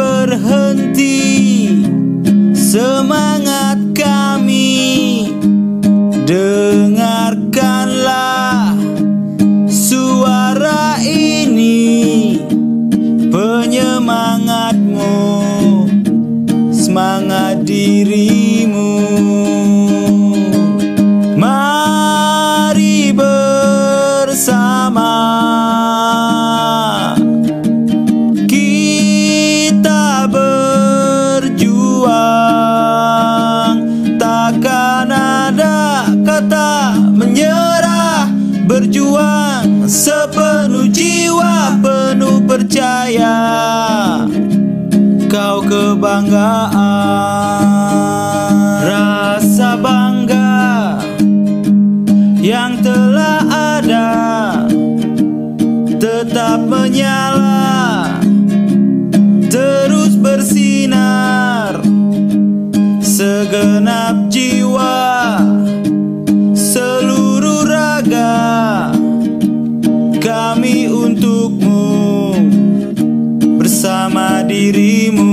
berhenti. Semangat kami. Dengarkanlah suara ini. Penyemangatmu Semangat dirimu. Tetap menyala Terus bersinar. Segenap jiwa Seluruh raga Kami untukmu Bersama dirimu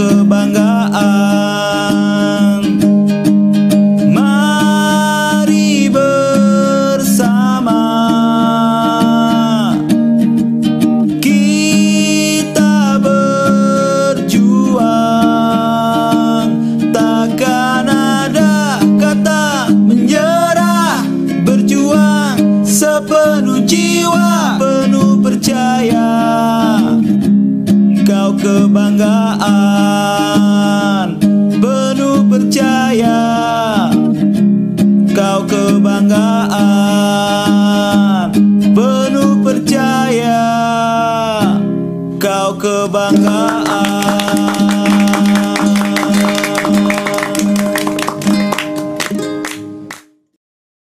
kebanggaan. Mari bersama Kita berjuang. Takkan ada kata menyerah. Berjuang sepenuh jiwa Penuh percaya Kau kebanggaan Penuh percaya. Kau kebanggaan Penuh percaya. Kau kebanggaan